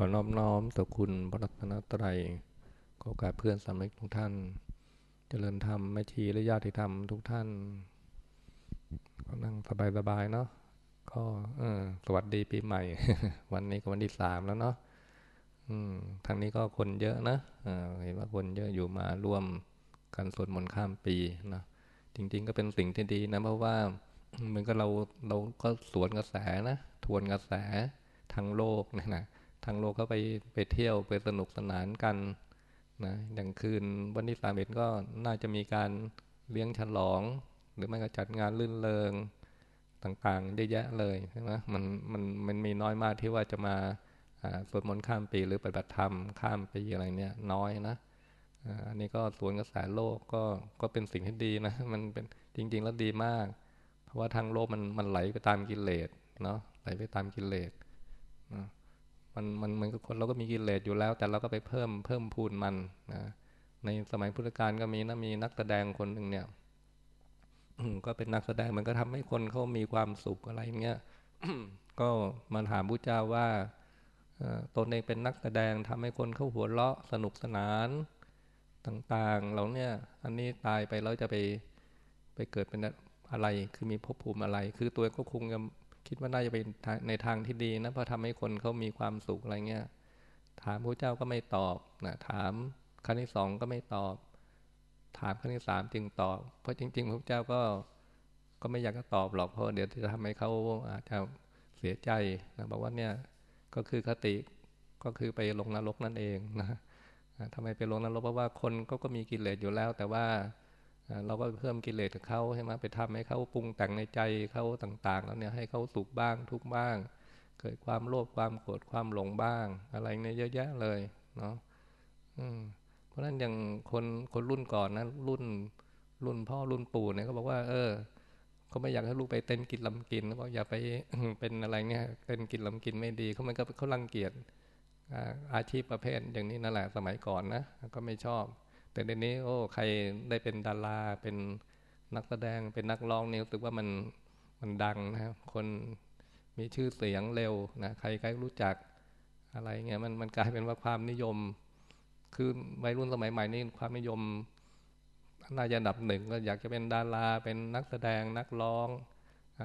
ขอนอบน้อมต่อคุณพระรัตนตรัยขอการเพื่อนสามิกทุกท่าน เจริญธรรมแม่ชีและญาติธรรมทุกท่านก็นั่งสบายๆเนาะก็เออสวัสดีปีใหม่ วันนี้ก็วันที่สามแล้วเนาะอืมทางนี้ก็คนเยอะนะเห็นว่าคนเยอะอยู่มาร่วมกันสวดมนต์ข้ามปีนะจริง ๆ ก็เป็นสิ่งที่ดีนะ เพราะว่าเหมือนกับเราเราก็สวนกระแสนะ ทวนกระแสทางโลกนะนะ ทางโลกเขาไปไปเที่ยวไปสนุกสนานกันนะอย่างคืนวันที่สามเอ็ดก็น่าจะมีการเลี้ยงฉลอง หรือไม่ก็จัดงานลื่นเริงต่างๆเยอะแยะเลยใช่ไหมมันมันมันมีน้อยมากที่ว่าจะมาสวดมนต์ข้ามปีหรือปฏิบัติธรรมข้ามปีอะไรเนี่ยน้อยนะอันนี้ก็สวนกระแสโลกก็ก็เป็นสิ่งที่ดีนะ มันเป็นจริง ๆ แล้วดีมาก เพราะว่าทางโลกมันมันไหลไปตามกิเลสเนาะไหลไปตามกิเลส มันมันเหมือนกับคนเราก็มีกิเลสอยู่แล้ว แต่เราก็ไปเพิ่มเพิ่มพูนมันนะในสมัยพุทธกาลก็มีนะมีนักแสดงคนหนึ่งเนี่ยก็เป็นนักแสดงมันก็ทำให้คนเขามีความสุขอะไรเงี้ยก็มาถามพระเจ้าว่าตนเองเป็นนักแสดงทำให้คนเขาหัวเราะสนุกสนานต่างๆ เราเนี่ยอันนี้ตายไปแล้วจะไปไปเกิดเป็นอะไร คือมีภพภูมิอะไร คือตัวก็คงจะ คิดว่าน่าจะเป็นในทางที่ดีนะเพราะทำให้คนเขามีความสุขอะไรเงี้ย ถามพระเจ้าก็ไม่ตอบนะถามครั้งที่สองก็ไม่ตอบ ถามครั้งที่สามจึงตอบ เพราะจริง ๆ พระเจ้าก็ก็ไม่อยากจะตอบหรอกเพราะเดี๋ยวจะทำให้เขาอาจจะเสียใจนะบอกว่าเนี่ยก็คือคติก็คือไปลงนรกนั่นเองนะทำไมไปลงนรกเพราะว่าคนก็ก็มีกิเลสอยู่แล้ว แต่ว่า เราก็เพิ่มกิเลสกับเขาใช่ไหมไปทำให้เขาปรุงแต่งในใจเขาต่างๆ แล้วเนี่ยให้เขาสุขบ้างทุกบ้าง เกิดความโลภความโกรธความหลงบ้าง อะไรเนี่ยเยอะแยะเลยเนาะเพราะฉะนั้นอย่างคนคนรุ่นก่อนนะรุ่นรุ่นพ่อรุ่นปู่เนี่ยเขาบอกว่า เออเขาไม่อยากให้ลูกไปเต้นกินลำกินเขาบอกอย่าไปเป็นอะไรเนี่ยเต้นกินลำกินไม่ดีเขามันก็เขารังเกียจอาชีพประเภทอย่างนี้นั่นแหละสมัยก่อนนะก็ไม่ชอบ แต่เดี๋ยวนี้โอ้ใครได้เป็นดาราเป็นนักแสดงเป็นนักร้องนี่รู้สึกว่ามันมันดังนะคนมีชื่อเสียงเร็วนะใครใครรู้จักอะไรเงี้ยมันมันกลายเป็นว่าความนิยม คือวัยรุ่นสมัยใหม่นี่ความนิยมน่าจะดับหนึ่งก็อยากจะเป็นดาราเป็นนักแสดงนักร้อง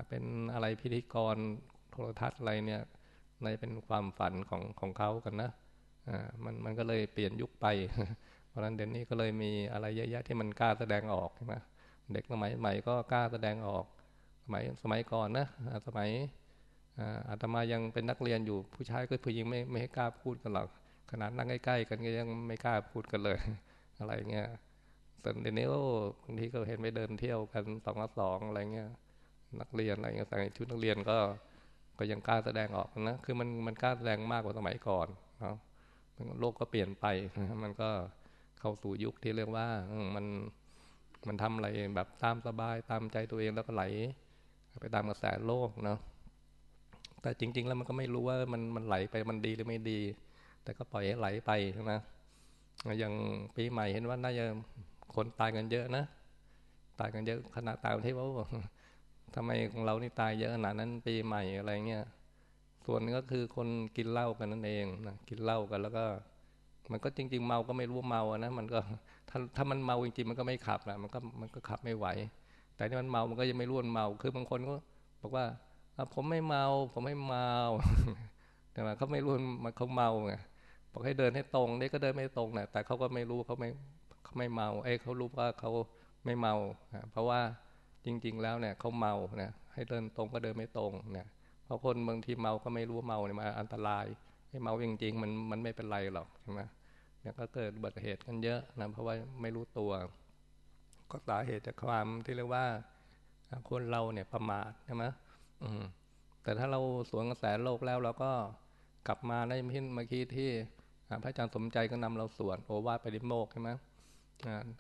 เป็นอะไรพิธีกรโทรทัศน์อะไรเนี่ยในเป็นความฝันของของเขากันนะอ่ามันมันก็เลยเปลี่ยนยุคไป เพราะฉะนั้นเดี๋ยวนี้ก็เลยมีอะไรเยอะแยะที่มันกล้าแสดงออกใช่ไหมเด็กสมัยใหม่ก็กล้าแสดงออก สมัยสมัยก่อนนะสมัยอาตมายังเป็นนักเรียนอยู่ผู้ชายก็ผู้หญิงไม่ไม่ให้กล้าพูดกันหรอกขนาดนั่งใกล้ๆกันก็ยังไม่กล้าพูดกันเลย อะไรเงี้ยส่วนเดี๋ยวนี้บางทีก็เห็นไปเดินเที่ยวกันสองต่อสองอะไรเงี้ยนักเรียนอะไรเงี้ยใส่ชุดนักเรียนก็ก็ยังกล้าแสดงออกนะคือมันมันกล้าแสดงมากกว่าสมัยก่อนเนาะโลกก็เปลี่ยนไปมันก็ เข้าสู่ยุคที่เรียกว่ามันมันทำอะไรแบบตามสบายตามใจตัวเองแล้วก็ไหล ไปตามกระแสโลกเนาะแต่จริง ๆ แล้วมันก็ไม่รู้ว่ามันมันไหลไปมันดีหรือไม่ดี แต่ก็ปล่อยให้ไหลไปใช่ไหมอย่างปีใหม่เห็นว่าน่าจะคนตายกันเยอะนะตายกันเยอะขนาดตายที่ว่าทำไมของเรานี่ตายเยอะขนาดนั้นปีใหม่อะไรเงี้ยส่วนก็คือคนกินเหล้ากันนั่นเองนะกินเหล้ากันแล้วก็ มันก็จริง ๆ เมาก็ไม่รู้เมาอะนะมันก็ถ้าถ้ามันเมาจริงๆมันก็ไม่ขับนะมันก็มันก็ขับไม่ไหว แต่ที่มันเมามันก็ยังไม่รู้เมา คือบางคนก็บอกว่าผมไม่เมา ผมไม่เมา แต่ว่าเขาไม่รู้มันเขาเมาไงบอกให้เดินให้ตรงนี่ก็เดินไม่ตรงนะแต่เขาก็ไม่รู้เขาไม่เขาไม่เมาเอ้เขารู้ว่าเขาไม่เมาเพราะว่าจริง ๆ แล้วเนี่ยเขาเมาเนี่ยให้เดินตรงก็เดินไม่ตรงเนี่ยเพราะคนบางทีเมาก็ไม่รู้เมาเนี่ยมาอันตราย ให้เมาจริง ๆ มันมันไม่เป็นไรหรอกใช่ไหมเนี่ยก็เกิดอุบัติเหตุกันเยอะนะเพราะว่าไม่รู้ตัว ก็สาเหตุจากความที่เรียกว่าคนเราเนี่ยประมาทใช่ไหมอืมแต่ถ้าเราสวนกระแสโลกแล้วเราก็กลับมาได้พินเมื่อกี้ที่พระอาจารย์สมใจก็นำเราสวนโอวาทไปริโมกใช่ไหม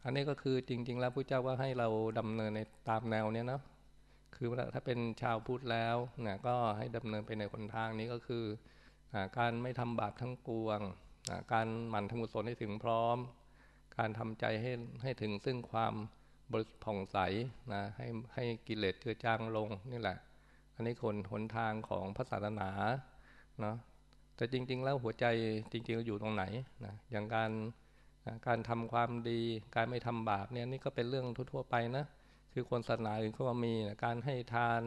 อันนี้ก็คือจริง ๆ แล้วพระเจ้าก็ให้เราดำเนินในตามแนวเนี้ยนะคือถ้าเป็นชาวพุทธแล้วเนี่ยก็ให้ดำเนินไปในคนทางนี้ก็คือ การไม่ทำบาปทั้งปวง การหมั่นทำกุศลให้ถึงพร้อม การทำใจให้ให้ถึงซึ่งความบริสุทธิ์ผ่องใสนะให้ให้กิเลสเจือจางลงนี่แหละ อันนี้คนหนทางของพระศาสนาเนาะแต่จริง ๆ แล้วหัวใจจริงๆอยู่ตรงไหนนะอย่างการการทำความดีการไม่ทำบาปเนี่ยนี่ก็เป็นเรื่องทั่วๆไปนะคือคนศาสนาอื่นก็มีนะการให้ทาน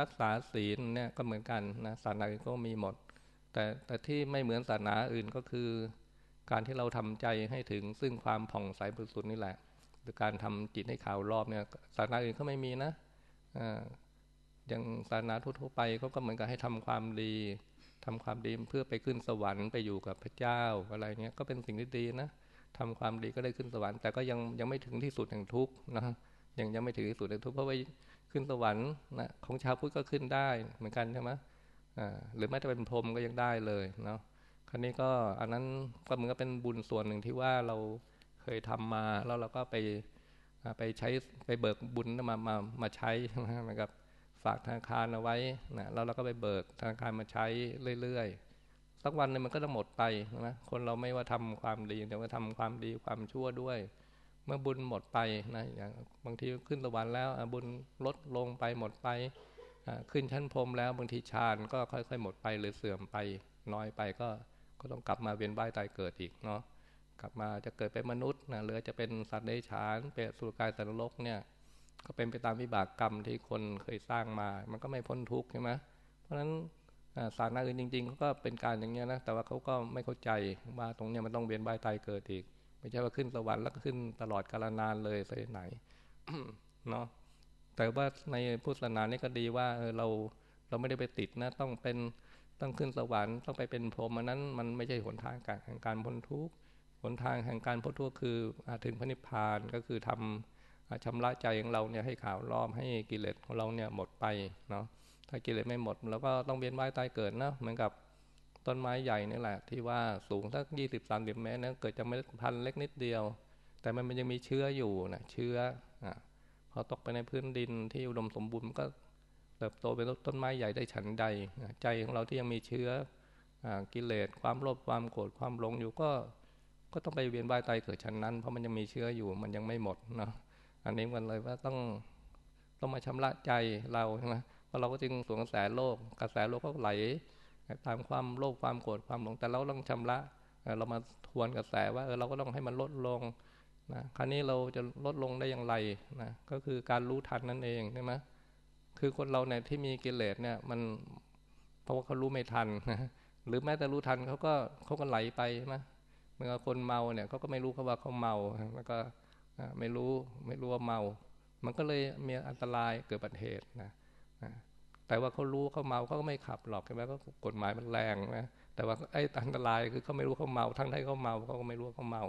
รักษาศีลเนี่ยก็เหมือนกันนะศาสนาอื่นก็มีหมด แต่แต่ที่ไม่เหมือนศาสนาอื่นก็คือ การที่เราทำใจให้ถึงซึ่งความผ่องใสบริสุทธิ์นี่แหละหรือการทำจิตให้ขาวรอบเนี่ยศาสนาอื่นก็ไม่มีนะอย่างศาสนาทั่วไปเขาก็เหมือนกับให้ทำความดีทำความดีเพื่อไปขึ้นสวรรค์ไปอยู่กับพระเจ้าอะไรเนี้ยก็เป็นสิ่งที่ดีนะทำความดีก็ได้ขึ้นสวรรค์แต่ก็ยังยังไม่ถึงที่สุดแห่งทุกข์นะยังยังไม่ถึงที่สุดแห่งทุกข์เพราะว่าขึ้นสวรรค์นะของชาวพุทธก็ขึ้นได้เหมือนกันใช่ไหม หรือแม้แต่เป็นพรมก็ยังได้เลยเนาะครั้นี้ก็อันนั้นก็เหมือนกับเป็นบุญส่วนหนึ่งที่ว่าเราเคยทำมาแล้วเราก็ไปไปใช้ไปเบิกบุญมามามาใช้เหมือนกับฝากธนาคารเอาไว้นะแล้วเราก็ไปเบิกธนาคารมาใช้เรื่อยๆสักวันหนึ่งมันก็จะหมดไปนะคนเราไม่ว่าทำความดีแต่ว่าทำความดีความชั่วด้วย เมื่อบุญหมดไปนะอย่างบางทีขึ้นสวรรค์แล้วบุญลดลงไปหมดไป ขึ้นชั้นพรมแล้วบางทีฌานก็ค่อย ๆ หมดไปหรือเสื่อมไปน้อยไปก็ก็ต้องกลับมาเวียนว่ายตายเกิดอีกเนาะกลับมาจะเกิดเป็นมนุษย์นะหรือจะเป็นสัตว์เดรัจฉานเป็นสุรกายสัตว์นรกเนี่ยก็เป็นไปตามวิบากกรรมที่คนเคยสร้างมา มันก็ไม่พ้นทุกข์ใช่ไหมเพราะฉะนั้นสารนาอื่นจริงๆเขาก็เป็นการอย่างเงี้ยนะแต่ว่าเขาก็ไม่เข้าใจว่าตรงเนี้ยมันต้องเวียนว่ายตายเกิดอีก ไม่ใช่ว่าขึ้นสวรรค์แล้วก็ขึ้นตลอดกาลนานเลยไปไหนเนาะ แต่ว่าในพุทธศาสนานี่ก็ดีว่าเราเราไม่ได้ไปติดนะต้องเป็นต้องขึ้นสวรรค์ต้องไปเป็นพรหมอันนั้นมันไม่ใช่หนทางการแห่งการพ้นทุกข์หนทางแห่งการพ้นทุกข์คือถึงพระนิพพานก็คือทำชำระใจของเราเนี่ยให้ขาวรอบให้กิเลสของเราเนี่ยหมดไปเนาะถ้ากิเลสไม่หมดเราก็ต้องเวียนว่ายตายเกิดนะเหมือนกับต้นไม้ใหญ่นี่แหละ ที่ว่าสูงสักยี่สิบสามสิบเมตรนะเกิดจากเมล็ดพันธุ์เล็กนิดเดียว แต่มันยังมีเชื้ออยู่นะเชื้ออ่า พอตกไปในพื้นดินที่อุดมสมบูรณ์ก็เติบโตเป็นต้นไม้ใหญ่ได้ฉันใด ใจของเราที่ยังมีเชื้อกิเลสความโลภความโกรธความหลงอยู่ก็ก็ต้องไปเวียนว่ายตายเกิดชั้นนั้น เพราะมันยังมีเชื้ออยู่มันยังไม่หมดเนาะอันนี้กันเลยว่าต้องต้องมาชำระใจเราใช่ไหมเพราะเราก็จึงสวนกระแสโลก กระแสโลกก็ไหล ตามความโลภความโกรธความหลงแต่เราต้องชำระเรามาทวนกระแสว่าเออเราก็ต้องให้มันลดลง นะคราวนี้เราจะลดลงได้อย่างไรนะก็คือการรู้ทันนั่นเองใช่ไหมคือคนเราเนี่ยที่มีกิเลสเนี่ยมันเพราะว่าเขารู้ไม่ทันนะหรือแม้แต่รู้ทันเขาก็เขาก็ไหลไปใช่ไหมเมื่อคนเมาเนี่ยเขาก็ไม่รู้เขาว่าเขาเมาแล้วก็ไม่รู้ไม่รู้ว่าเมา มันก็เลยมีอันตรายเกิดบัติเหตุนะแต่ว่าเขารู้เขาเมาเขาก็ไม่ขับหรอกใช่ไหมก็กฎหมายมันแรงนะแต่ว่าไอ้อันตรายคือเขาไม่รู้เขาเมา ทั้งที่เขาเมาเขาก็ไม่รู้เขาเมา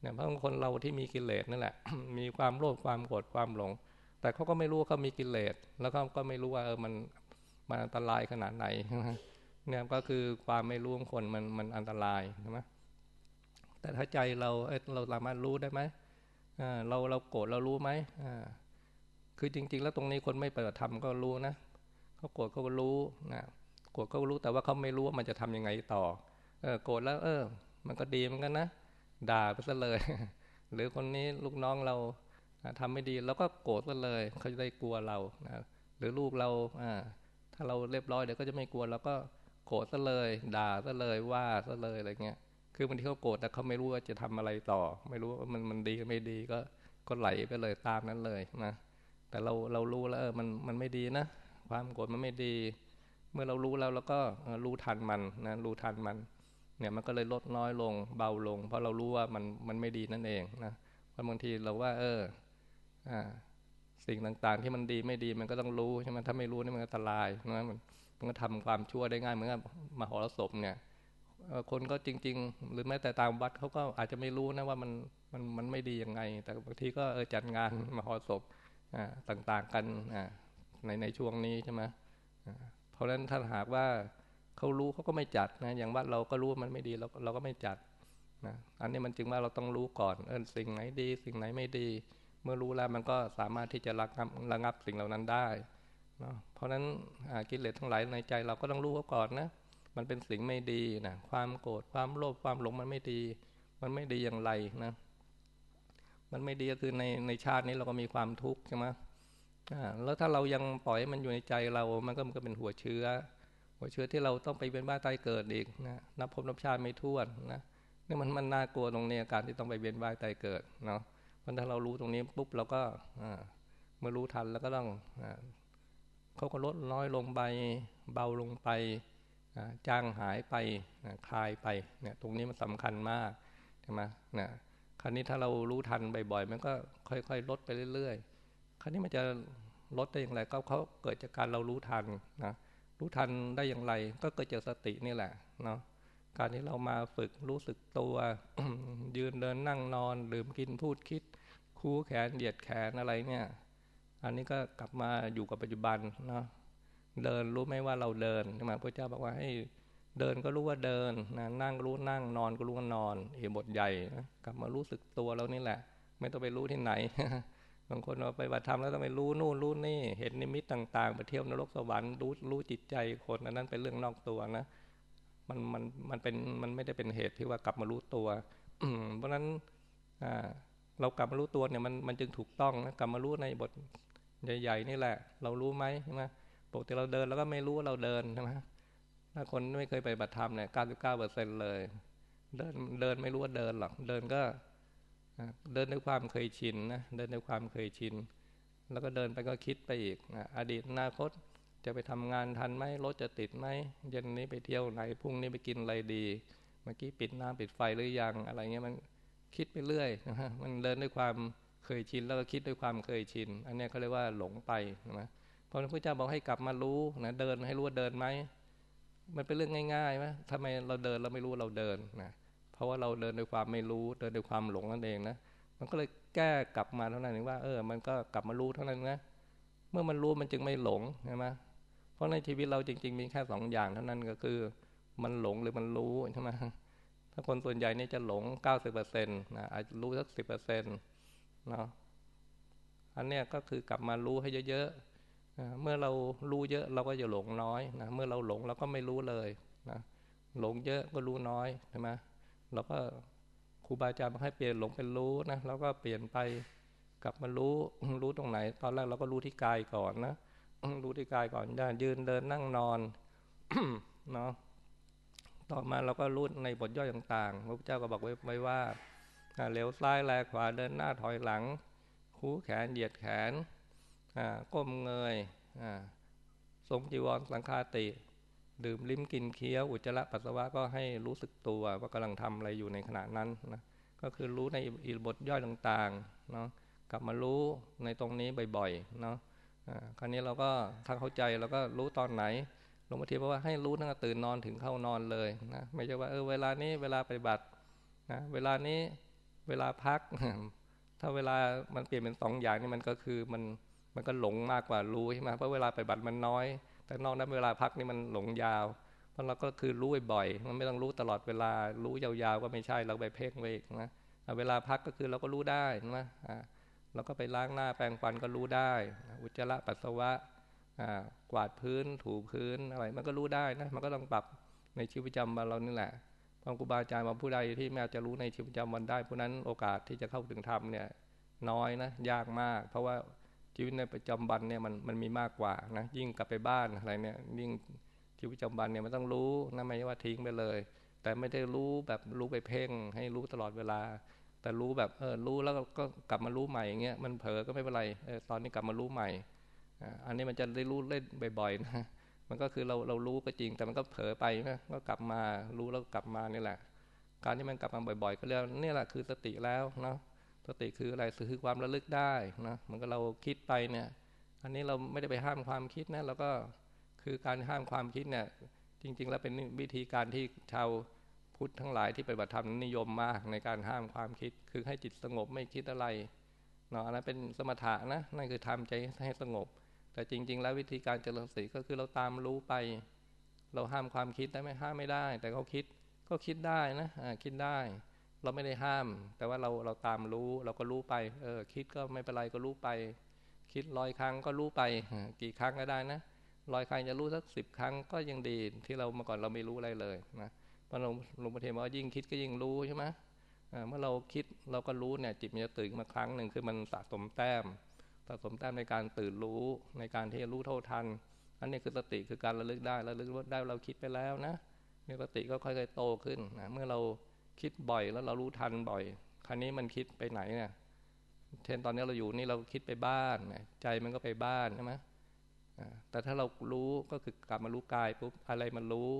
เนี่ยเพราะคนเราที่มีกิเลสนั่นแหละ มีความโลภความโกรธความหลง แต่เขาก็ไม่รู้เขามีกิเลสแล้วเขาก็ไม่รู้ว่าเออมันมันอันตรายขนาดไหนเนี่ยก็คือความไม่รู้ของคนมันมันอันตรายใช่ไหมแต่ถ้าใจเราเออเราสามารถรู้ได้ไหมเราเราโกรธเรารู้ไหมคือจริง ๆ แล้วตรงนี้คนไม่ปฏิบัติธรรมก็รู้นะเขาโกรธเขาก็รู้นะโกรธเขารู้แต่ว่าเขาไม่รู้ว่ามันจะทํำยังไงต่อเออโกรธแล้ว เออ มันก็ดีเหมือนกันนะ ด่าไปซะเลย หรือคนนี้ลูกน้องเราทำไม่ดีแล้วก็โกรธซะเลย เขาจะได้กลัวเรานะหรือลูกเราอ่าถ้าเราเรียบร้อยเดี๋ยวก็จะไม่กลัวแล้วก็โกรธซะเลย ด่าซะเลยว่าซะเลยอะไรเงี้ยคือบางทีเขาโกรธแต่เขาไม่รู้ว่าจะทำอะไรต่อ ไม่รู้ว่ามันมันดีไม่ดีก็ก็ไหลไปเลยตามนั้นเลยนะแต่เราเรารู้แล้วเออมันมันไม่ดีนะ ความโกรธมันไม่ดี เมื่อเรารู้แล้วเราก็รู้ทันมันนะรู้ทันมัน เนี่ยมันก็เลยลดน้อยลงเบาลง เพราะเรารู้ว่ามันมันไม่ดีนั่นเองนะเพราะบางทีเราว่า เอออ่าสิ่งต่างๆ ที่มันดีไม่ดีมันก็ต้องรู้ใช่ไหมถ้าไม่รู้นี่มันอันตรายนะมันมันก็ทำความชั่วได้ง่ายเหมือนกับมหรสพเนี่ยคนก็จริง ๆ หรือแม้แต่ตามวัดเขาก็อาจจะไม่รู้นะว่ามันมันมันไม่ดียังไง แต่บางทีก็เออจัดงานมหรสพต่างๆกันในในช่วงนี้ใช่ไหมเพราะฉะนั้นถ้าหากว่า เขารู้เขาก็ไม่จัดนะ อย่างวัดเราก็รู้มันไม่ดีเราเราก็ไม่จัดนะอันนี้มันจึงว่าเราต้องรู้ก่อน เออสิ่งไหนดี สิ่งไหนไม่ดี เมื่อรู้แล้วมันก็สามารถที่จะระงับระงับสิ่งเหล่านั้นได้นะเพราะฉะนั้นกิเลสทั้งหลายในใจเราก็ต้องรู้เขาก่อนนะมันเป็นสิ่งไม่ดีนะความโกรธความโลภความหลงมันไม่ดี มันไม่ดีอย่างไรนะ มันไม่ดีก็คือในในชาตินี้เราก็มีความทุกข์ใช่ไหมแล้วถ้าเรายังปล่อยมันอยู่ในใจเรา มันก็มันก็เป็นหัวเชื้อ หัวเชื้อที่เราต้องไปเป็นบ้าตายเกิดอีกนะนับพบนับชาติไม่ท้วนนะนี่มันมันน่ากลัวตรงนี้การที่ต้องไปเวียนว่ายตายเกิดเนาะเพราะถ้าเรารู้ตรงนี้ปุ๊บเราก็เมื่อรู้ทันแล้วก็ต้องเขาก็ลดน้อยลงไปเบาลงไปจางหายไปคลายไปเนี่ยตรงนี้มันสำคัญมากใช่ไหมนะคราวนี้ถ้าเรารู้ทันบ่อยๆมันก็ค่อยๆ ลดไปเรื่อยๆคราวนี้มันจะลดได้อย่างไรก็เขาเกิดจากการเรารู้ทันนะ รู้ทันได้อย่างไร ก็เกิดจากสตินี่แหละเนาะการที่เรามาฝึกรู้สึกตัว ยืนเดินนั่งนอนลืมกินพูดคิด คู่แขนเหยียดแขนอะไรเนี่ย อันนี้ก็กลับมาอยู่กับปัจจุบันเนาะเดินรู้ไหมว่าเราเดินใช่ไหมพระเจ้าบอกว่าให้เดินก็รู้ว่าเดินนะนั่งก็รู้นั่งนอนก็รู้ว่านอนเห็นบทใหญ่นะกลับมารู้สึกตัวเรานี่แหละ ไม่ต้องไปรู้ที่ไหน บางคนเราไปบัตรธรรมแล้วต้องไปรู้นู่นรู้นี่ เห็นนิมิตต่าง ๆ ไปเที่ยวนรกสวรรค์รู้รู้จิตใจคนอันนั้นเป็นเรื่องนอกตัวนะมันมันมันเป็นมันไม่ได้เป็นเหตุที่ว่ากลับมารู้ตัวเพราะฉะนั้นเรากลับมารู้ตัวเนี่ยมันมันจึงถูกต้องนะกลับมารู้ในบทใหญ่ๆนี่แหละ เรารู้ไหมใช่ไหมปกติเราเดินแล้วก็ไม่รู้ว่าเราเดินใช่ไหมถ้าคนไม่เคยไปบัตรธรรมเนี่ยเก้าสิบเก้าเปอร์เซ็นเลย เดินเดินไม่รู้ว่าเดินหรอกเดินก็ เดินด้วยความเคยชินนะเดินด้วยความเคยชิน แล้วก็เดินไปก็คิดไปอีกอดีตอนาคตจะไปทำงานทันไหมรถจะติดไหมเย็นนี้ไปเที่ยวไหนพรุ่งนี้ไปกินอะไรดี เมื่อกี้ปิดน้ำปิดไฟหรือยังอะไรเงี้ยมันคิดไปเรื่อยนะฮะมันเดินด้วยความเคยชินแล้วก็คิดด้วยความเคยชิน อันนี้เขาเรียกว่าหลงไปนะพระพุทธเจ้าบอกให้กลับมารู้นะเดินให้รู้ว่าเดินไหมมันเป็นเรื่องง่ายๆไหมทำไมเราเดินเราไม่รู้เราเดินนะ เพราะว่าเราเดินด้วยความไม่รู้เดินด้วยความหลงนั่นเองนะมันก็เลยแก้กลับมาเท่านั้นเองว่าเออ มันก็กลับมารู้เท่านั้นนะเมื่อมันรู้มันจึงไม่หลงใช่ไหมเพราะในชีวิตเราจริง ๆ มีแค่สองอย่างเท่านั้นก็คือ มันหลงหรือมันรู้ใช่ไหมถ้าคนส่วนใหญ่นี่จะหลงเก้าสิบเปอร์เซ็นต์นะอาจจะรู้สักสิบเปอร์เซ็นต์เนาะอันเนี้ยก็คือกลับมารู้ให้เยอะๆเมื่อเรารู้เยอะเราก็จะหลงน้อยนะเมื่อเราหลงเราก็ไม่รู้เลยนะหลงเยอะก็รู้น้อยใช่ไหม เราก็ครูบาอาจารย์มาให้เปลี่ยนหลงเป็นรู้นะเราก็เปลี่ยนไปกลับมารู้รู้ตรงไหน ตอนแรกเราก็รู้ที่กายก่อนนะรู้ที่กายก่อนย่ายืนเดินนั่งนอนเนาะต่อมาเราก็รู้ในบทย่อยต่างๆพระพุทธเจ้าก็บอกไว้ไว้ว่าเหลวซ้ายแลขวาเดินหน้าถอยหลัง คู่แขนเหยียดแขนก้มเงยทรงจีวรสังคาติ ดื่มลิ้มกินเคี้ยวอุจจาระปัสสาวะก็ให้รู้สึกตัวว่ากำลังทำอะไรอยู่ในขณะนั้นนะก็คือรู้ในอิบทย่อยต่างๆเนาะกลับมารู้ในตรงนี้บ่อยๆเนาะคราวนี้เราก็ถ้าเข้าใจเราก็รู้ตอนไหนหลวงพ่อทีบอกว่าให้รู้ตั้งแต่ตื่นนอนถึงเข้านอนเลยนะไม่ใช่ว่าเออเวลานี้เวลาปฏิบัตินะเวลานี้เวลาพัก ถ้าเวลามันเปลี่ยนเป็นสองอย่างนี่มันก็คือมันมันก็หลงมากกว่ารู้ใช่ไหมเพราะเวลาปฏิบัติมันน้อย แต่นอกนั้นเวลาพักนี่มันหลงยาว เพราะเราก็คือรู้บ่อยมันไม่ต้องรู้ตลอดเวลา รู้ยาวๆก็ไม่ใช่เราไปเพ่งไว้นะเวลาพักก็คือเราก็รู้ได้นะเราก็ไปล้างหน้าแปรงฟันก็รู้ได้ อุจจาระปัสสาวะกวาดพื้นถูพื้นอะไร มันก็รู้ได้นะมันก็ต้องปรับในชีวิตประจำวันเรานี่แหละพระครูบาอาจารย์บางผู้ใดที่แม้จะรู้ในชีวิตประจำวันได้ผู้นั้นโอกาสที่จะเข้าถึงธรรมเนี่ยน้อยนะยากมาก เพราะว่า ชีวิตในประจำวันเนี่ยมันมันมีมากกว่านะยิ่งกลับไปบ้านอะไรเนี่ยยิ่งชีวิตประจำวันเนี่ยมันต้องรู้นะไม่ว่าทิ้งไปเลย แต่ไม่ได้รู้แบบรู้ไปเพ่ง ให้รู้ตลอดเวลา แต่รู้แบบเออรู้แล้วก็กลับมารู้ใหม่อย่างเงี้ยมันเผลอก็ไม่เป็นไรเออตอนนี้กลับมารู้ใหม่อันนี้มันจะได้รู้เล่นบ่อยๆนะมันก็คือเราเรารู้ก็จริง แต่มันก็เผลอไปนะก็กลับมารู้แล้วกลับมานี่แหละ การที่มันกลับมาบ่อย ๆ ก็เรียกนี่แหละคือสติแล้วเนาะ สติคืออะไรคือความระลึกได้นะมันก็เราคิดไปเนี่ย อันนี้เราไม่ได้ไปห้ามความคิดนะเราก็คือการห้ามความคิดเนี่ย จริง ๆ แล้วเป็นวิธีการที่ชาวพุทธทั้งหลายที่ปฏิบัติธรรมนิยมมากในการห้ามความคิด คือให้จิตสงบไม่คิดอะไรเนาะอันนั้นเป็นสมถะนะนั่นคือทำใจให้สงบ แต่จริง ๆ แล้ววิธีการเจริญสติก็คือเราตามรู้ไป เราห้ามความคิดได้ไหมห้ามไม่ได้ แต่เขาคิดก็คิดได้นะคิดได้ เราไม่ได้ห้าม แต่ว่าเราเราตามรู้ เราก็รู้ไป เออ คิดก็ไม่เป็นไรก็รู้ไป คิดร้อยครั้งก็รู้ไป กี่ครั้งก็ได้นะร้อยครั้งจะรู้สักสิบครั้งก็ยังดี ที่เราเมื่อก่อนเราไม่รู้อะไรเลยนะพระหลวงหลวงพ่อเทมว่ายิ่งคิดก็ยิ่งรู้ใช่ไหมเมื่อเราคิดเราก็รู้เนี่ยจิตมันจะตื่นมาครั้งหนึ่งคือมันสะสมแต้ม สะสมแต้มในการตื่นรู้ในการที่จะรู้เท่าทัน อันนี้คือสติคือการระลึกได้ระลึกได้เราคิดไปแล้วนะเนี่ยสติก็ค่อยๆโตขึ้นนะเมื่อเรา คิดบ่อยแล้วเรารู้ทันบ่อย คราวนี้มันคิดไปไหนเนี่ยเช่นตอนนี้เราอยู่นี่เราคิดไปบ้านใจมันก็ไปบ้านใช่ไหมแต่ถ้าเรารู้ก็คือกลับมารู้กายปุ๊บอะไรมันรู้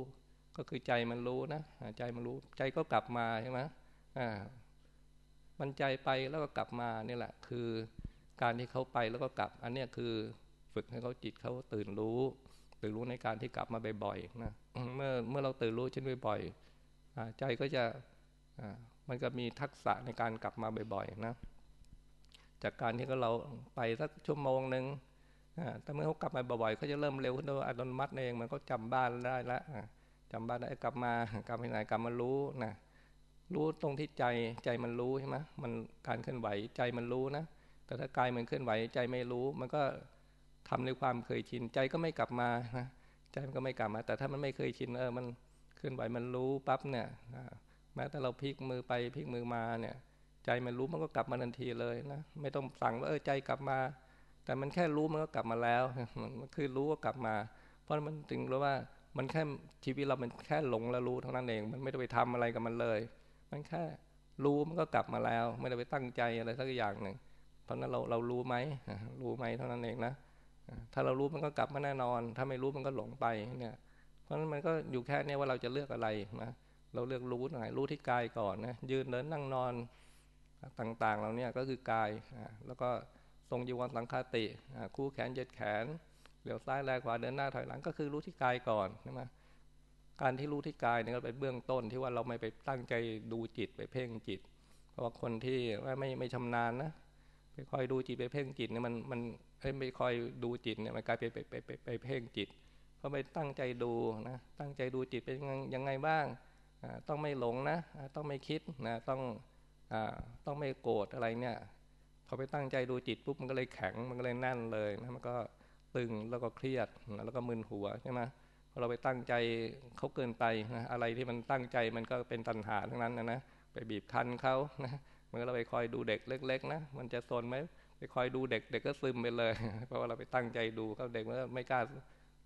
ก็คือใจมันรู้นะใจมันรู้ ใจก็กลับมาใช่ไหมมันใจไปแล้วก็กลับมานี่แหละ คือการที่เขาไปแล้วก็กลับ อันนี้คือฝึกให้เขาจิตเขาตื่นรู้ ตื่นรู้ในการที่กลับมาบ่อยๆนะเมื่อเมื่อเราตื่นรู้เช่นบ่อยๆใจก็จะ มันก็มีทักษะในการกลับมาบ่อยๆนะ จากการที่เราไปสักชั่วโมงหนึ่งแต่เมื่อเขากลับมาบ่อยๆเขาจะเริ่มเร็วขึ้นโดยอัตโนมัติเอง มันก็จำบ้านได้แล้วจำบ้านได้กลับมากลับไปไหนกลับมารู้นะ รู้ตรงที่ใจใจมันรู้ใช่ไหมมันการเคลื่อนไหวใจมันรู้นะ แต่ถ้ากายมันเคลื่อนไหวใจไม่รู้ มันก็ทำในความเคยชินใจก็ไม่กลับมานะใจมันก็ไม่กลับมา แต่ถ้ามันไม่เคยชินเออมันเคลื่อนไหวมันรู้ปั๊บเนี่ย แม้แต่เราพลิกมือไปพลิกมือมาเนี่ย ใจมันรู้มันก็กลับมาทันทีเลยนะไม่ต้องสั่งว่าเออใจกลับมา แต่มันแค่รู้มันก็กลับมาแล้วมันคือรู้ก็กลับมา เพราะมันจึงรู้ว่ามันแค่ชีวิตเรามันแค่หลงแล้วรู้เท่านั้นเอง มันไม่ได้ไปทำอะไรกับมันเลย มันแค่รู้มันก็กลับมาแล้ว ไม่ได้ไปตั้งใจอะไรสักอย่างหนึ่งเพราะนั้นเราเรารู้ไหมรู้ไหมเท่านั้นเองนะถ้าเรารู้มันก็กลับมาแน่นอน ถ้าไม่รู้มันก็หลงไปเนี่ย เพราะนั้นมันก็อยู่แค่นี้ว่าเราจะเลือกอะไรนะ เราเลือกรู้หนรู้ที่กายก่อนนะยืนเดินนั่งนอนต่างๆเราเนี่ยก็คือกายแล้วก็ทรงยีวรสังคาติคู่แขนเย็ดแขนเหลียวซ้ายแลขวาเดินหน้าถอยหลังก็คือรู้ที่กายก่อนใช่ไหมการที่รู้ที่กายเนี่ยก็เป็นเบื้องต้นที่ว่าเราไม่ไปตั้งใจดูจิตไปเพ่งจิต เพราะว่าคนที่ว่าไม่ไม่ชำนาญนะไปคอยดูจิตไปเพ่งจิตเนี่ยมันมันไม่คอยดูจิตเนี่ยมันกลายไปไปไปไปไปเพ่งจิตเพราะไปตั้งใจดูนะตั้งใจดูจิตเป็นยังไงบ้าง ต้องไม่หลงนะ ต้องไม่คิดนะ ต้องต้องไม่โกรธอะไรเนี่ย พอไปตั้งใจดูจิตปุ๊บมันก็เลยแข็ง มันก็เลยแน่นเลยนะ มันก็ตึงแล้วก็เครียดแล้วก็มึนหัวใช่ไหมพอเราไปตั้งใจเขาเกินไปนะ อะไรที่มันตั้งใจมันก็เป็นตัณหาทั้งนั้นนะนะ ไปบีบคั้นเขานะเมื่อเราไปคอยดูเด็กเล็ก ๆ นะ มันจะสนไหมไปคอยดูเด็กเด็กก็ซึมไปเลย เพราะว่าเราไปตั้งใจดูเขาเด็กมันไม่กล้า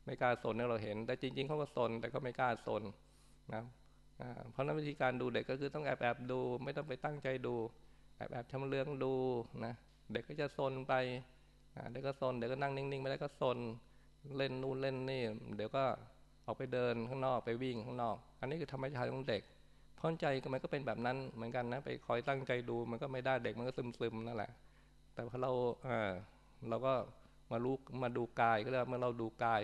ไม่กล้าสนเราเห็น แต่จริง ๆเขาก็สนแต่เขาไม่กล้าสนนะ เพราะนั้นวิธีการดูเด็กก็คือต้องแอบแอบดู ไม่ต้องไปตั้งใจดู แอบแอบชำเลืองดูนะเด็กก็จะซนไปเด็กก็ซนเด็กก็นั่งนิ่งๆไม่ได้ก็ซนเล่นนู่นเล่นนี่ เดี๋ยวก็ออกไปเดินข้างนอกไปวิ่งข้างนอก อันนี้คือธรรมชาติของเด็กพอนใจก็มันก็เป็นแบบนั้นเหมือนกันนะ ไปคอยตั้งใจดูมันก็ไม่ได้เด็กมันก็ซึมๆนั่นแหละ แต่พอเราเออเราก็มารู้มาดูกายก็แล้วเมื่อเราดูกาย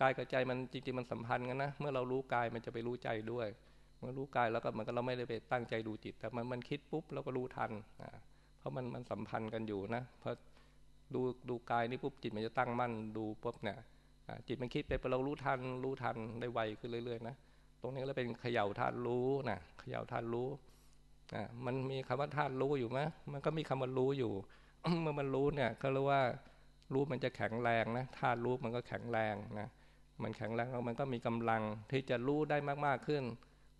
กายกับใจมันจริงๆมันสัมพันธ์กันนะ เมื่อเรารู้กายมันจะไปรู้ใจด้วย มื่อรู้กายแล้วก็มันก็เราไม่ได้ไปตั้งใจดูจิต แต่มันมันคิดปุ๊บเราก็รู้ทันอ่าเพราะมันมันสัมพันธ์กันอยู่นะพอดูดูกายนี่ปุ๊บจิตมันจะตั้งมั่นดูปุ๊บเนี่ยจิตมันคิดไปเรารู้ทันรู้ทันได้ไวขึ้นเรื่อยๆนะตรงนี้ก็เป็นเขย่าธาตุรู้นะเขย่าธาตุรู้อ่ามันมีคำว่าธาตุรู้อยู่ไหมมันก็มีคำว่ารู้อยู่เมื่อมันรู้เนี่ยก็รู้ว่ารู้มันจะแข็งแรงนะธาตุรู้มันก็แข็งแรงนะมันแข็งแรงแล้วมันก็มีกำลังที่จะรู้ได้มากๆขึ้น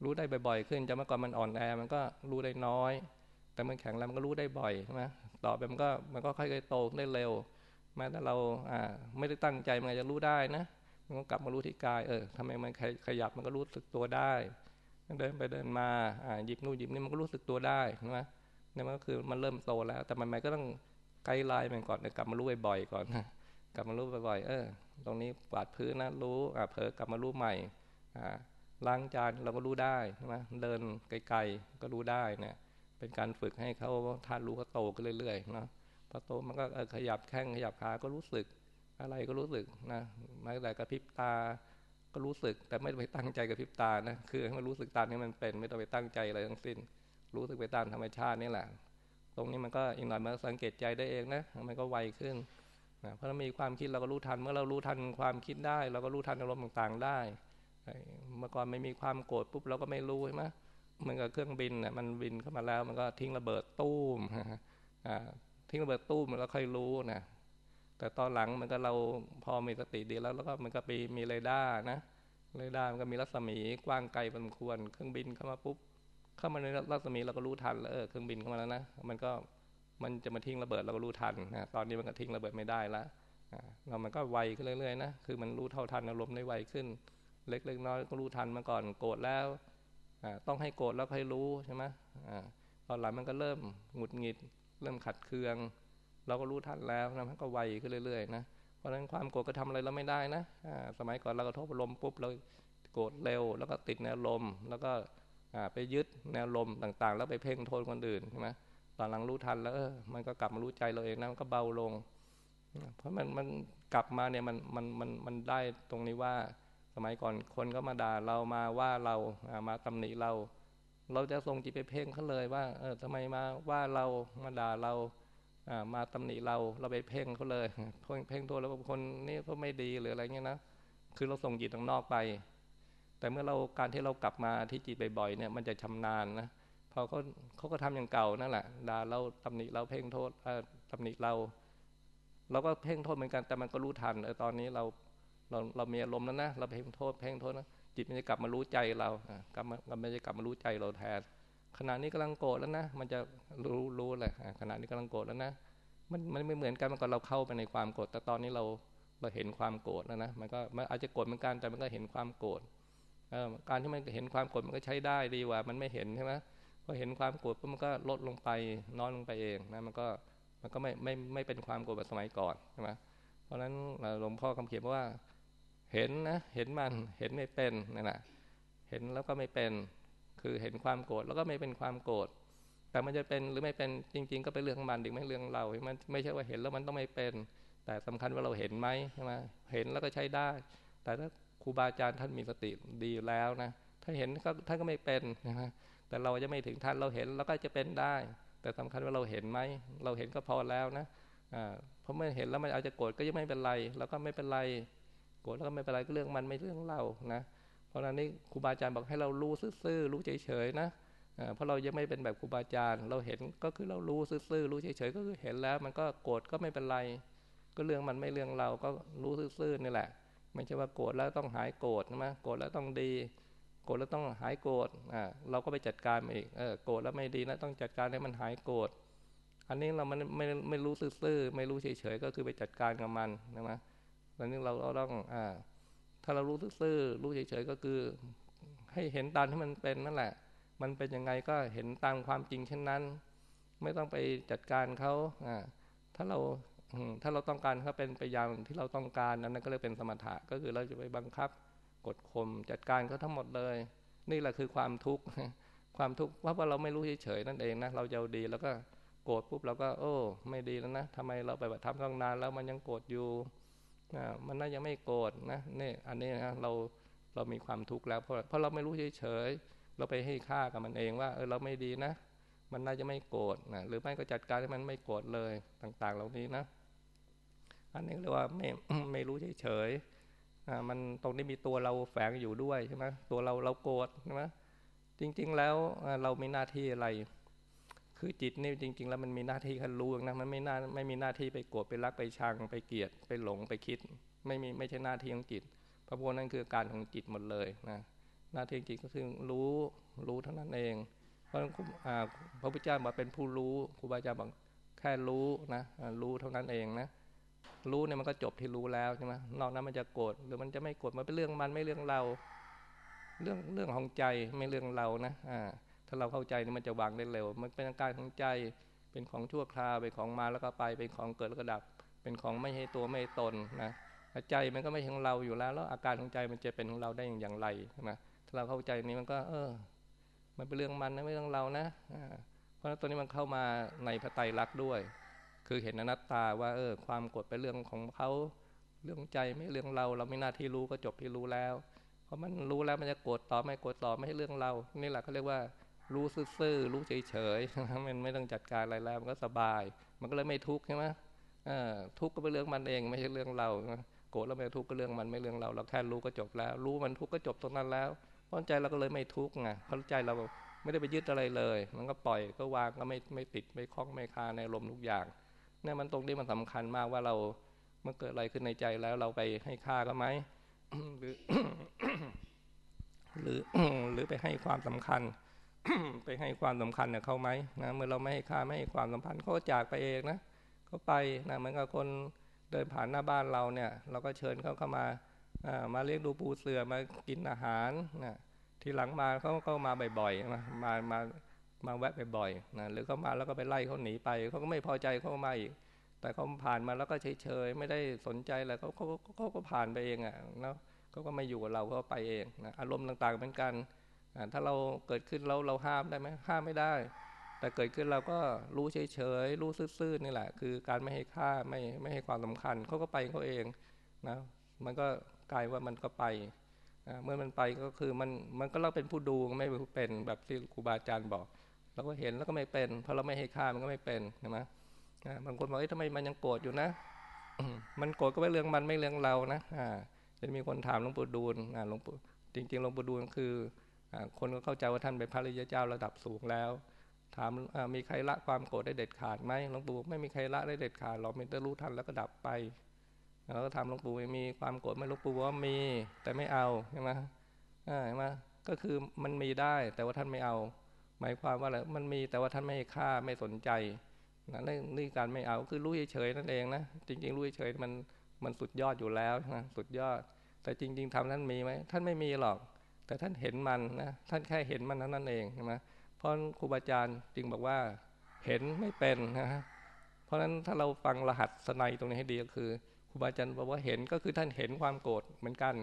รู้ได้บ่อยๆ ขึ้นจะเมื่อก่อนมันอ่อนแอมันก็รู้ได้น้อย แต่มันแข็งแรงมันก็รู้ได้บ่อยใช่ไหมต่อไปมันก็มันก็ค่อยๆโตได้เร็วแม้แต่เราอ่าไม่ได้ตั้งใจมันจะรู้ได้นะ มันก็กลับมารู้ที่กายเออทำไมมันขยับมันก็รู้สึกตัวได้เดินไปเดินมาอ่าหยิบนู่นหยิบนี่มันก็รู้สึกตัวได้ใช่ไหมนี่มันก็คือมันเริ่มโตแล้ว แต่มันไม่ก็ต้องไกด์ไลน์มันก่อนกลับมารู้บ่อยๆก่อนกลับมารู้บ่อยๆเออ ตรงนี้กวาดพื้นนะรู้อ่าเผลอกลับมารู้ใหม่อ่า ล้างจานเราก็รู้ได้ใช่ไหมเดินไกลๆก็รู้ได้เนี่ย เป็นการฝึกให้เขาทานรู้เขาโตขึ้นเรื่อยๆเนาะพอโตมันก็ขยับแข้งขยับขาก็รู้สึก อะไรก็รู้สึกนะแม้แต่กระพริบตาก็รู้สึก แต่ไม่ไปตั้งใจกระพริบตานะคือให้มันรู้สึกตามที่มันเป็น ไม่ต้องไปตั้งใจอะไรทั้งสิ้น รู้สึกไปตามธรรมชาตินี่แหละ ตรงนี้มันก็อีกหน่อยมันสังเกตใจได้เองนะมันก็ไวขึ้นนะเพราะเรามีความคิดเราก็รู้ทันเมื่อเรารู้ทันความคิดได้ เราก็รู้ทันอารมณ์ต่างๆได้ เมื่อก่อนไม่มีความโกรธปุ๊บเราก็ไม่รู้ใช่ไหมมันก็เครื่องบินน่ยมันบินเข้ามาแล้วมันก็ทิ้งระเบิดตู้มทิ้งระเบิดตู้มแล้วค่อยรู้นะแต่ตอนหลังมันก็เราพอมีสติดีแล้วแล้วก็มันก็ไปมีเรดาร์นะเรดาร์มันก็มีรัศมีกว้างไกลพอสมควร เครื่องบินเข้ามาปุ๊บเข้ามาในรัศมีเราก็รู้ทันแล้วเออเครื่องบินเข้ามาแล้วนะมันก็มันจะมาทิ้งระเบิดเราก็รู้ทันนะตอนนี้มันก็ทิ้งระเบิดไม่ได้แล้วเรามันก็ไวขึ้นเรื่อยๆนะคือมันรู้เท่าทันอารมณ์ในไวขึ้น เล็กๆน้อยๆก็รู้ทันมาก่อนโกรธแล้วต้องให้โกรธแล้วให้รู้ใช่ไหมตอนหลังมันก็เริ่มหงุดหงิด เริ่มขัดเคือง เราก็รู้ทันแล้วนะมันก็ไวขึ้นเรื่อยๆนะเพราะฉะนั้นความโกรธก็ทำอะไรเราไม่ได้นะสมัยก่อนเราก็ทบอารมณ์ปุ๊บเราโกรธเร็ว แล้วก็ติดแนวลมแล้วก็ไปยึดแนวลมต่างๆ แล้วไปเพ่งโทษคนอื่นใช่ไหมตอนหลังรู้ทันแล้วเออมันก็กลับมารู้ใจเราเองนะมันก็เบาลง เพราะมันมันกลับมาเนี่ยมันมันมันมันได้ตรงนี้ว่า สมัยก่อนคนก็มาด่าเรามาว่าเรามาตำหนิเรา เราจะส่งจิตไปเพ่งเขาเลยว่าเออทำไมมาว่าเรามาด่าเรามาตำหนิเราเราไปเพ่งเขาเลยเพ่งโทษแล้วคนนี้เขาไม่ดีหรืออะไรเงี้ยนะคือเราส่งจิตทางนอกไป แต่เมื่อเราการที่เรากลับมาที่จิตบ่อยๆเนี่ยมันจะชำนาญนะพอเขาเขาก็ทำอย่างเก่านั่นแหละด่าเราตำหนิเราเพ่งโทษตำหนิเราเราก็เพ่งโทษเหมือนกันแต่มันก็รู้ทันเออตอนนี้เรา เราเรามีอารมณ์แล้วนะเราเพ่งโทษเพ่งโทษนะจิตมันจะกลับมารู้ใจเรากลับมามันจะกลับมารู้ใจเราแทนขณะนี้กำลังโกรธแล้วนะ มันจะรู้รู้เลยขณะนี้กำลังโกรธแล้วนะมันมันไม่เหมือนกันเมื่อก่อนเราเข้าไปในความโกรธแต่ตอนนี้เราเราเห็นความโกรธแล้วนะมันก็มันอาจจะโกรธเหมือนกันแต่มันก็เห็นความโกรธการที่มันเห็นความโกรธมันก็ใช้ได้ดีกว่า มันไม่เห็นใช่ไหมพอเห็นความโกรธมันก็ลดลงไปน้อยลงไปเองนะมันก็มันก็ไม่ไม่ไม่เป็นความโกรธแบบสมัยก่อนใช่ไหมเพราะฉะนั้นหลวงพ่อคำเขียนว่า เห็นนะเห็นมันเห็นไม่เป็นนั่นแหละเห็นแล้วก็ไม่เป็น คือเห็นความโกรธแล้วก็ไม่เป็นความโกรธแต่มันจะเป็นหรือไม่เป็นจริง ๆ ก็เป็นเรื่องของมันดิไม่เรื่องเรามันไม่ใช่ว่าเห็นแล้วมันต้องไม่เป็น แต่สำคัญว่าเราเห็นไหมใช่ไหมเห็นแล้วก็ใช้ได้ แต่ถ้าครูบาอาจารย์ท่านมีสติดีแล้วนะถ้าเห็นก็ท่านก็ไม่เป็นนะแต่เราจะไม่ถึงท่านเราเห็นแล้วก็จะเป็นได้ แต่สำคัญว่าเราเห็นไหมเราเห็นก็พอแล้วนะอ่าเพราะเมื่อเห็นแล้วมันอาจจะโกรธก็ยังไม่เป็นไร แล้วก็ไม่เป็นไร โกรธแล้วก็ไม่เป็นไรก็เรื่องมันไม่เรื่องเรานะ เพราะนั้นนี่ครูบาอาจารย์บอกให้เรารู้ซื่อๆรู้เฉยๆนะเพราะเรายังไม่เป็นแบบครูบาอาจารย์เราเห็นก็คือเรารู้ซื่อๆรู้เฉยๆก็คือเห็นแล้ว มันก็โกรธก็ไม่เป็นไร ก็เรื่องมันไม่เรื่องเราก็รู้ซื่อๆนี่แหละ ไม่ใช่ว่าโกรธแล้วต้องหายโกรธใช่ไหมโกรธแล้วต้องดีโกรธแล้วต้องหายโกรธอ่าเราก็ไปจัดการอีกเออโกรธแล้วไม่ดีนะต้องจัดการให้มันหายโกรธอันนี้เรามันไม่ไม่รู้ซื่อๆไม่รู้เฉยๆก็คือไปจัดการกับมันนะมั้ ตอนนี้เราต้องอ่าถ้าเรารู้ซื่อๆรู้เฉยๆก็คือ ให้เห็นตามที่มันเป็นนั่นแหละ มันเป็นยังไงก็เห็นตามความจริงเช่นนั้น ไม่ต้องไปจัดการเขาอ่าถ้าเราถ้าเราต้องการเขาเป็นไปอย่างที่เราต้องการนั้นก็เลยกเป็นสมถะก็คือเราจะไปบังคับ กดข่มจัดการเขาทั้งหมดเลย นี่แหละคือความทุกข์ความทุกข์เพราะว่าเราไม่รู้เฉยๆนั่นเองนะเราจะดีแล้วก็โกรธปุ๊บเราก็ โอ้ ไม่ดีแล้วนะทำไมเราไปบัตรทำตั้งนานแล้วมันยังโกรธอยู่ มันน่ายังไม่โกรธนะนี่อันนี้นะเราเรามีความทุกข์แล้วเพราะเพราะเราไม่รู้เฉยๆเราไปให้ค่ากับมันเองว่าเออเราไม่ดีนะ มันน่าจะไม่โกรธนะหรือไม่ก็จัดการให้มันไม่โกรธเลยต่าง ๆ เหล่านี้นะ อันนี้เรียกว่าไม่ไม่รู้เฉยๆมันตรงนี้มีตัวเราแฝงอยู่ด้วยใช่ไหมตัวเราเราโกรธใช่ไหมจริง ๆ แล้วเรามีหน้าที่อะไร คือจิตนี่จริง ๆ แล้วมันมีหน้าที่แค่รู้นะมันไม่น่าไม่มีหน้าที่ไปโกรธไปรักไปชังไปเกลียดไปหลงไปคิด ไม่มีไม่ใช่หน้าที่ของจิต พระพุทธนั่นคือการของจิตหมดเลยนะหน้าที่จิตก็คือรู้รู้เท่านั้นเอง เพราะพระพุทธเจ้าบอกเป็นผู้รู้ครูบาอาจารย์บอกแค่รู้นะรู้เท่านั้นเองนะรู้เนี่ยมันก็จบที่รู้แล้วใช่ไหมนอกนั้นมันจะโกรธหรือมันจะไม่โกรธมันเป็นเรื่องมันไม่เรื่องเรา เรื่องเรื่องของใจไม่เรื่องเรานะอ่า ถ้าเราเข้าใจนี่มันจะวางได้เร็ว มันเป็นอาการของใจ เป็นของชั่วคราวเป็นของมาแล้วก็ไป เป็นของเกิดแล้วก็ดับ เป็นของไม่ให้ตัวไม่ตนนะใจมันก็ไม่ใช่ของเราอยู่แล้ว แล้วอาการของใจมันจะเป็นของเราได้อย่างไรใช่ไหมถ้าเราเข้าใจนี้มันก็ เออ มันเป็นเรื่องมันนะไม่เรื่องเรานะเพราะฉะนั้นตัวนี้มันเข้ามาในพระไตรลักษณ์ด้วย คือเห็นอนัตตาว่า เออ ความกดเป็นเรื่องของเขาเรื่องใจไม่เรื่องเรา เราไม่หน้าที่รู้ก็จบที่รู้แล้ว เพราะมันรู้แล้วมันจะกดต่อไม่กดต่อไม่ใช่เรื่องเรา นี่แหละเขาเรียกว่า รู้ซื่อๆรู้เฉยๆมันไม่ต้องจัดการอะไรแล้วมันก็สบาย มันก็เลยไม่ทุกข์ใช่ไหมทุกข์ก็เป็นเรื่องมันเอง ไม่ใช่เรื่องเราโกรธแล้วไม่ทุกข์ก็เรื่องมันไม่เรื่องเราเราแค่รู้ก็จบแล้ว รู้มันทุกข์ก็จบตรงนั้นแล้วเพราะใจเราก็เลยไม่ทุกข์ไงเพราะใจเราไม่ได้ไปยึดอะไรเลย มันก็ปล่อยก็วางก็ไม่ไม่ติดไม่คล้องไม่คาในลมทุกอย่างเนี่ยมันตรงนี้มันสำคัญมากว่าเราเมื่อเกิดอะไรขึ้นในใจแล้วเราไปให้ค่าก็ไหมหรือหรือหรือไปให้ความสำคัญ ไปให้ความสำคัญกับเขาไหมนะเมื่อเราไม่ให้ค่าไม่ให้ความสัมพันธ์เขาจากไปเองนะเขาไปนะเหมือนกับคนเดินผ่านหน้าบ้านเราเนี่ย เราก็เชิญเขาเข้ามามาเลี้ยงดูปูเสือมากินอาหารนะทีหลังมาเขาก็มาบ่อยๆมามามามาแวะบ่อยๆนะหรือเขามาแล้วก็ไปไล่เขาหนีไปเขาก็ไม่พอใจเขามาอีกแต่เขาผ่านมาแล้วก็เฉยๆไม่ได้สนใจอะไรเขาเขาเขาก็ผ่านไปเองอะแล้วเขาก็ไม่อยู่กับเราเขาไปเองนะอารมณ์ต่างๆเหมือนกัน ถ้าเราเกิดขึ้นเราเราห้ามได้ไหมห้ามไม่ได้ แต่เกิดขึ้นเราก็รู้เฉยๆรู้ซื่อๆนี่แหละ คือการไม่ให้ค่าไม่ไม่ให้ความสำคัญเขาก็ไปเขาเองนะมันก็กลายว่ามันก็ไปเมื่อมันไปก็คือมันมันก็เราเป็นผู้ดูไม่เป็นแบบที่ครูบาอาจารย์บอกเราก็เห็นแล้วก็ไม่เป็นเพราะเราไม่ให้ค่ามันก็ไม่เป็นใช่ไหมบางคนบอกเอ้ยทำไมมันยังโกรธอยู่นะมันโกรธก็ไม่เรื่องมันไม่เรื่องเรานะอ่าจะมีคนถามหลวงปู่ดูลหลวงปู่จริงๆหลวงปู่ดูลคือ คนก็เข้าใจว่าท่านเป็นพระริยเจ้าระดับสูงแล้ว ถามมีใครละความโกรธได้เด็ดขาดไหมหลวงปู่ไม่มีใครละได้เด็ดขาดเราไม่ได้รู้ทันแล้วก็ดับไปเราก็ถามหลวงปู่มีความโกรธไหมหลวงปู่ว่ามีแต่ไม่เอาใช่ไหมใช่ไหมก็คือมันมีได้แต่ว่าท่านไม่เอา หมายความว่าอะไรมันมีแต่ว่าท่านไม่ค่าไม่สนใจนะนี่การไม่เอาคือรู้เฉยๆนั่นเองนะจริง ๆ รู้เฉยๆมันมันสุดยอดอยู่แล้วนะสุดยอด แต่จริง ๆทำท่านมีไหมท่านไม่มีหรอก แต่ท่านเห็นมันนะท่านแค่เห็นมันนั้นนั่นเองใช่ไหมเพราะครูบาอาจารย์จึงบอกว่าเห็นไม่เป็นนะเพราะฉะนั้นถ้าเราฟังรหัสสนัยตรงนี้ให้ดีก็คือครูบาอาจารย์บอกว่าเห็นก็คือท่านเห็นความโกรธเหมือนกัน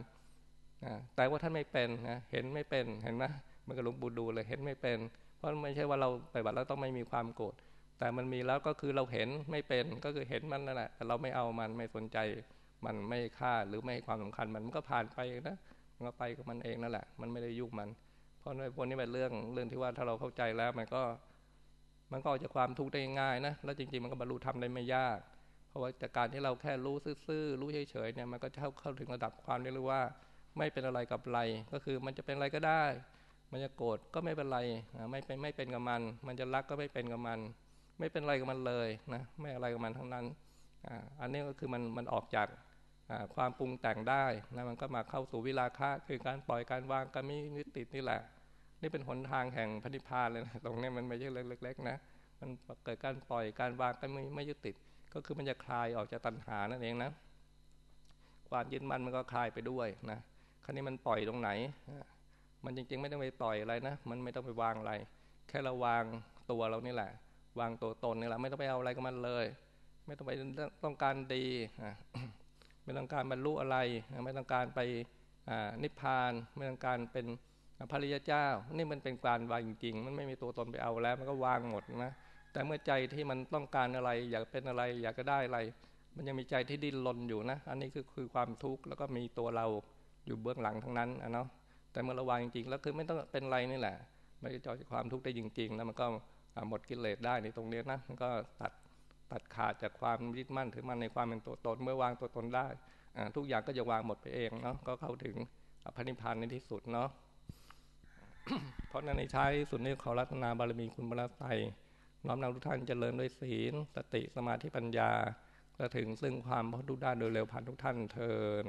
แต่ว่าท่านไม่เป็นนะเห็นไม่เป็นเห็นไหมมันก็หลวงปู่ดูเลยเห็นไม่เป็น เพราะไม่ใช่ว่าเราไปบัตรแล้วต้องไม่มีความโกรธแต่มันมีแล้วก็คือเราเห็นไม่เป็นก็คือเห็นมันนั่นแหละแต่เราไม่เอามันไม่สนใจมันไม่ค่าหรือไม่ให้ความสำคัญมันมันก็ผ่านไปนะ มันก็ไปกับมันเองนั่นแหละ มันไม่ได้ยุ่งมัน เพราะในพวกนี้เป็นเรื่องเรื่องที่ว่าถ้าเราเข้าใจแล้วมันก็มันก็ออกจากความทุกข์ได้ง่ายนะ แล้วจริงๆมันก็บรรลุธรรมได้ไม่ยาก เพราะว่าจากการที่เราแค่รู้ซื่อๆ รู้เฉยๆ เนี่ยมันก็เข้าเข้าถึงระดับความที่รียกว่า ไม่เป็นอะไรกับอะไร ก็คือมันจะเป็นอะไรก็ได้ มันจะโกรธก็ไม่เป็นไร ไม่เป็นไม่เป็นกับมัน มันจะรักก็ไม่เป็นกับมัน ไม่เป็นอะไรกับมันเลยนะ ไม่อะไรกับมันทั้งนั้น อันนี้ก็คือมันมันออกจาก ความปรุงแต่งได้นะมันก็มาเข้าสู่วิราคะคือการปล่อยการวางการไม่ยึดติดนี่แหละ นี่เป็นหนทางแห่งพระนิพพานเลยนะตรงนี้มันไม่ใช่เล็กๆนะมันเกิดการปล่อยการวางการไม่ไม่ยึดติด ก็คือมันจะคลายออกจากตัณหานั่นเองนะความยึดมั่นมันก็คลายไปด้วยนะครั้นี้มันปล่อยตรงไหน มันจริงๆ ไม่ต้องไปปล่อยอะไรนะมันไม่ต้องไปวางอะไร แค่เราวางตัวเรานี่แหละ วางตัวตนนี่แหละไม่ต้องไปเอาอะไรกับมันเลย ไม่ต้องไปต้องการดี ไม่ต้องการบรรลุอะไร ไม่ต้องการไปนิพพาน ไม่ต้องการเป็นพระริยเจ้า นี่มันเป็นการวางจริงๆมันไม่มีตัวตนไปเอาแล้ว มันก็วางหมดนะ แต่เมื่อใจที่มันต้องการอะไร อยากเป็นอะไร อยากจะได้อะไร มันยังมีใจที่ดิ้นรนอยู่นะ อันนี้คือคือความทุกข์ แล้วก็มีตัวเราอยู่เบื้องหลังทั้งนั้นนะเนาะ แต่เมื่อราวางจริงๆแล้วคือไม่ต้องเป็นอะไรนี่แหละไม่จะจอยความทุกข์ได้จริงๆ แล้วมันก็หมดกิเลสได้ในตรงนี้นะ มันก็ตัด ตัดขาดจากความยึดมั่นถือมั่นในความเป็นตัวตน เมื่อวางตัวตนได้ทุกอย่างก็จะวางหมดไปเองเนาะก็เข้าถึงพระนิพพานในที่สุดเนาะเพราะนั้นในท้ายสุดนี้ขอรัตนาบารมีคุณบารไตรน้อมนำทุกท่านเจริญด้วยศีล สติสมาธิปัญญาและถึงซึ่งความพ้นทุกด้านโดยเร็วผ่านทุกท่านเทิน